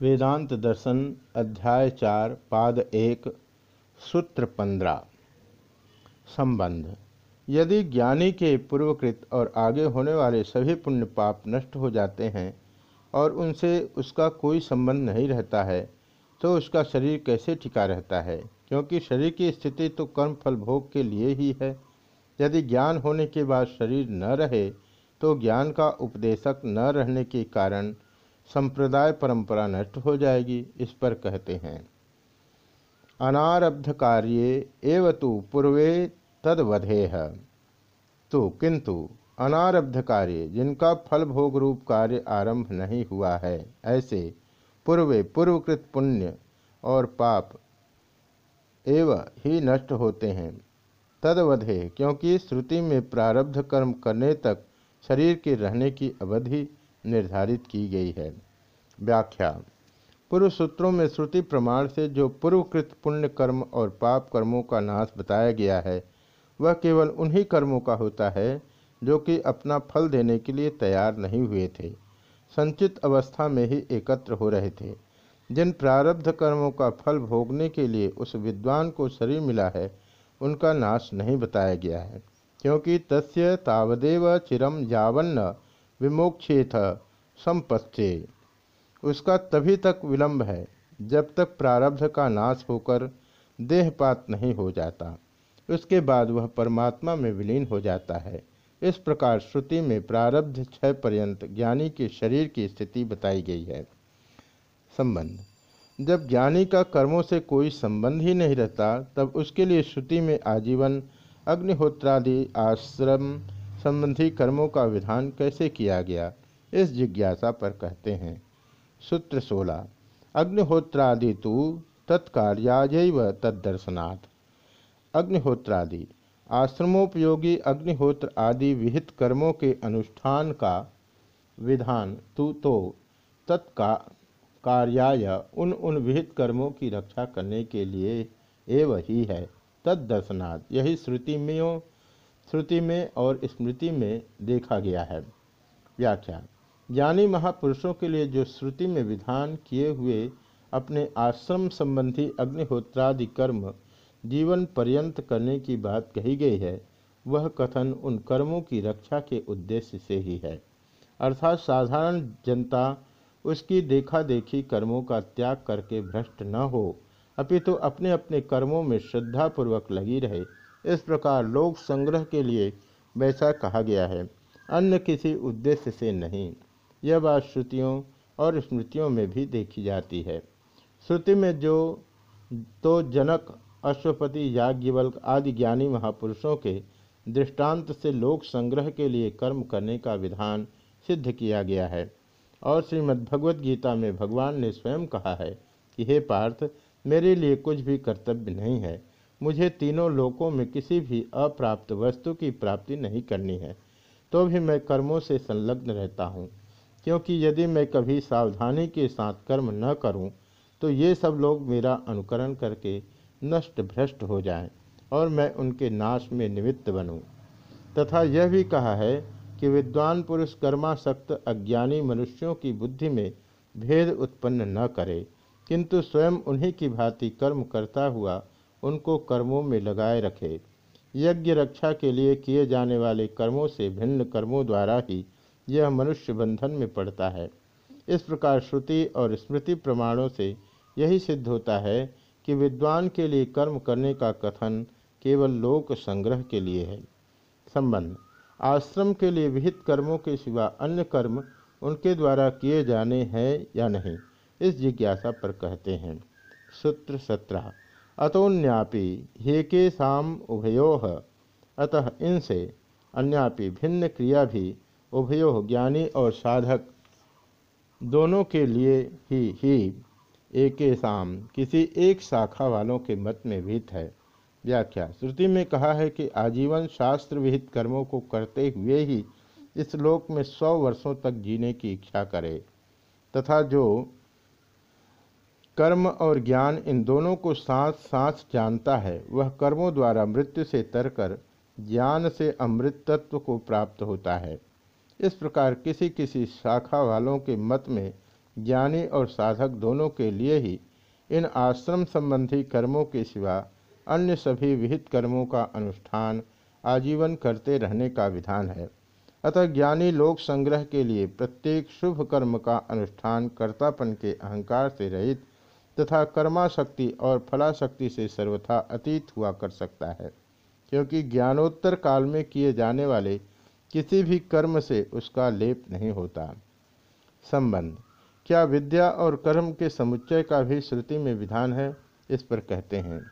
वेदांत दर्शन अध्याय चार, पाद एक, सूत्र पंद्रह। संबंध। यदि ज्ञानी के पूर्वकृत और आगे होने वाले सभी पुण्य पाप नष्ट हो जाते हैं और उनसे उसका कोई संबंध नहीं रहता है तो उसका शरीर कैसे टिका रहता है? क्योंकि शरीर की स्थिति तो कर्म फल भोग के लिए ही है। यदि ज्ञान होने के बाद शरीर न रहे तो ज्ञान का उपदेशक न रहने के कारण संप्रदाय परंपरा नष्ट हो जाएगी, इस पर कहते हैं। अनारब्ध कार्य एव तो पूर्वे तदवधेह। तो किंतु अनारब्ध कार्य जिनका फल भोग रूप कार्य आरंभ नहीं हुआ है, ऐसे पूर्वे पूर्वकृत पुण्य और पाप एव ही नष्ट होते हैं। तदवधे, क्योंकि श्रुति में प्रारब्ध कर्म करने तक शरीर के रहने की अवधि निर्धारित की गई है। व्याख्या। पूर्व सूत्रों में श्रुति प्रमाण से जो पूर्वकृत पुण्य कर्म और पाप कर्मों का नाश बताया गया है, वह केवल उन्हीं कर्मों का होता है, जो कि अपना फल देने के लिए तैयार नहीं हुए थे। संचित अवस्था में ही एकत्र हो रहे थे। जिन प्रारब्ध कर्मों का फल भोगने के लिए उस विद्वान को शरीर मिला है, उनका नाश नहीं बताया गया है। क्योंकि तस्य तावदेव चिरम यावन्न विमोक्षेथ संपस्थे उसका तभी तक विलंब है जब तक प्रारब्ध का नाश होकर देहपात नहीं हो जाता। उसके बाद वह परमात्मा में विलीन हो जाता है। इस प्रकार श्रुति में प्रारब्ध क्षय पर्यंत ज्ञानी के शरीर की स्थिति बताई गई है। संबंध। जब ज्ञानी का कर्मों से कोई संबंध ही नहीं रहता, तब उसके लिए श्रुति में आजीवन, अग्निहोत्रादि, आश्रम संबंधी कर्मों का विधान कैसे किया गया, इस जिज्ञासा पर कहते हैं। सूत्र सोलह अग्निहोत्रादि तो तत्कार्याजैव तदर्शनात् अग्निहोत्रादि, आश्रमोपयोगी अग्निहोत्र आदि विहित कर्मों के अनुष्ठान का विधान तु तो तत्का, कार्याय उन उन विहित कर्मों की रक्षा करने के लिए एव ही है तदर्शनात् यही श्रुति में श्रुति में और स्मृति में देखा गया है। व्याख्या ज्ञानी महापुरुषों के लिए जो श्रुति में विधान किए हुए अपने आश्रम संबंधी अग्निहोत्रादि कर्म जीवन पर्यंत करने की बात कही गई है, वह कथन उन कर्मों की रक्षा के उद्देश्य से ही है। अर्थात साधारण जनता उसकी देखा देखी कर्मों का त्याग करके भ्रष्ट न हो, अपितु तो अपने अपने कर्मों में श्रद्धापूर्वक लगी रहे। इस प्रकार लोक संग्रह के लिए वैसा कहा गया है। अन्य किसी उद्देश्य से नहीं। यह बात श्रुतियों और स्मृतियों में भी देखी जाती है। श्रुति में जो तो जनक, अश्वपति, याज्ञवल्क आदि ज्ञानी महापुरुषों के दृष्टांत से लोक संग्रह के लिए कर्म करने का विधान सिद्ध किया गया है। और श्रीमद्भगवद गीता में भगवान ने स्वयं कहा है कि, हे पार्थ, मेरे लिए कुछ भी कर्तव्य नहीं है। मुझे तीनों लोकों में किसी भी अप्राप्त वस्तु की प्राप्ति नहीं करनी है। तो भी मैं कर्मों से संलग्न रहता हूँ। क्योंकि यदि मैं कभी सावधानी के साथ कर्म न करूँ, तो ये सब लोग मेरा अनुकरण करके नष्ट भ्रष्ट हो जाएँ और मैं उनके नाश में निमित्त बनूं। तथा यह भी कहा है कि विद्वान पुरुष कर्मासक्त अज्ञानी मनुष्यों की बुद्धि में भेद उत्पन्न न करे किंतु स्वयं उन्हीं की भांति कर्म करता हुआ उनको कर्मों में लगाए रखे यज्ञ रक्षा के लिए किए जाने वाले कर्मों से भिन्न कर्मों द्वारा ही यह मनुष्य बंधन में पड़ता है। इस प्रकार श्रुति और स्मृति प्रमाणों से यही सिद्ध होता है कि विद्वान के लिए कर्म करने का कथन केवल लोक संग्रह के लिए है। संबंध। आश्रम के लिए विहित कर्मों के सिवा अन्य कर्म उनके द्वारा किए जाने हैं या नहीं, इस जिज्ञासा पर कहते हैं। सूत्र सत्रह। अतोन्यापि हेके साम उभयो। अतः इनसे अन्यापि भिन्न क्रिया भी उभयो ज्ञानी और साधक। दोनों के लिए ही ही एक शाम किसी एक शाखा वालों के मत में भीत है। व्याख्या, श्रुति में कहा है कि आजीवन शास्त्र विहित कर्मों को करते हुए ही इस लोक में सौ वर्षों तक जीने की इच्छा करे, तथा जो कर्म और ज्ञान इन दोनों को सांस सांस जानता है, वह कर्मों द्वारा मृत्यु से तरकर ज्ञान से अमृत तत्व को प्राप्त होता है। इस प्रकार किसी किसी शाखा वालों के मत में ज्ञानी और साधक दोनों के लिए ही इन आश्रम संबंधी कर्मों के सिवा अन्य सभी विहित कर्मों का अनुष्ठान आजीवन करते रहने का विधान है। अतः ज्ञानी लोक संग्रह के लिए प्रत्येक शुभ कर्म का अनुष्ठान कर्तापन के अहंकार से रहित तथा कर्माशक्ति और फलाशक्ति से सर्वथा अतीत हुआ कर सकता है, क्योंकि ज्ञानोत्तर काल में किए जाने वाले किसी भी कर्म से उसका लेप नहीं होता। संबंध। क्या विद्या और कर्म के समुच्चय का भी श्रुति में विधान है? इस पर कहते हैं।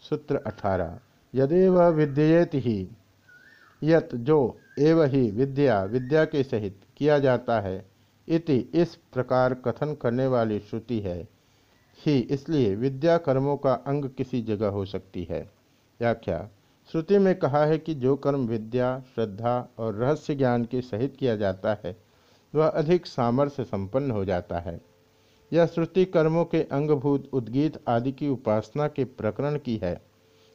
सूत्र अठारह। यदेव विद्येत ही। यत जो एव ही विद्या विद्या के सहित किया जाता है, इति इस प्रकार कथन करने वाली श्रुति है। ही इसलिए विद्या कर्मों का अंग किसी जगह हो सकती है। व्याख्या। श्रुति में कहा है कि जो कर्म विद्या, श्रद्धा और रहस्य ज्ञान के सहित किया जाता है, वह अधिक सामर्थ्य संपन्न हो जाता है। यह श्रुति कर्मों के अंगभूत उद्गीत आदि की उपासना के प्रकरण की है।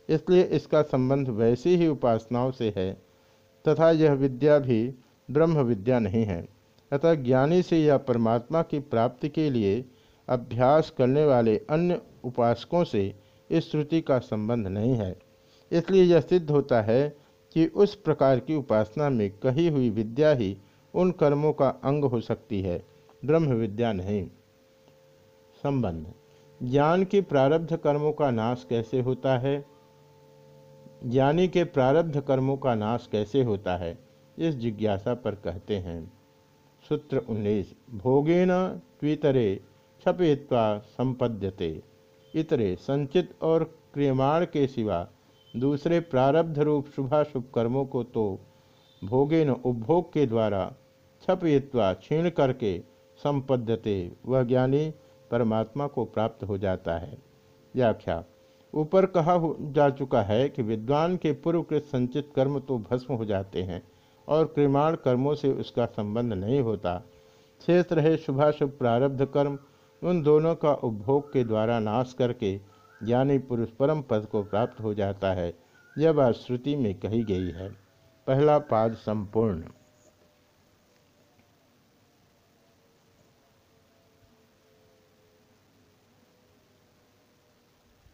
इसलिए इसका संबंध वैसी ही उपासनाओं से है, तथा यह विद्या भी ब्रह्म विद्या नहीं है। अतः ज्ञानी से या परमात्मा की प्राप्ति के लिए अभ्यास करने वाले अन्य उपासकों से इस श्रुति का संबंध नहीं है। इसलिए यह सिद्ध होता है कि उस प्रकार की उपासना में कही हुई विद्या ही उन कर्मों का अंग हो सकती है। ब्रह्म विद्या नहीं। संबंध। ज्ञान के प्रारब्ध कर्मों का नाश कैसे होता है? ज्ञानी के प्रारब्ध कर्मों का नाश कैसे होता है? इस जिज्ञासा पर कहते हैं। सूत्र उन्नीस। भोगेन त्वितरे छपेत्वा संपद्यते। इतरे संचित और क्रियमाण के सिवा दूसरे प्रारब्ध रूप शुभाशुभ कर्मों को तो भोगे न उपभोग के द्वारा छपयित्वा क्षीण करके संपद्यते, वह ज्ञानी परमात्मा को प्राप्त हो जाता है। व्याख्या, ऊपर कहा जा चुका है कि विद्वान के पूर्वकृत संचित कर्म तो भस्म हो जाते हैं और क्रिमाण कर्मों से उसका संबंध नहीं होता। शेष रहे शुभाशुभ प्रारब्ध कर्म उन दोनों का उपभोग के द्वारा नाश करके ज्ञानी पुरुष परम पद को प्राप्त हो जाता है, यह बात श्रुति में कही गई है। पहला पाद संपूर्ण।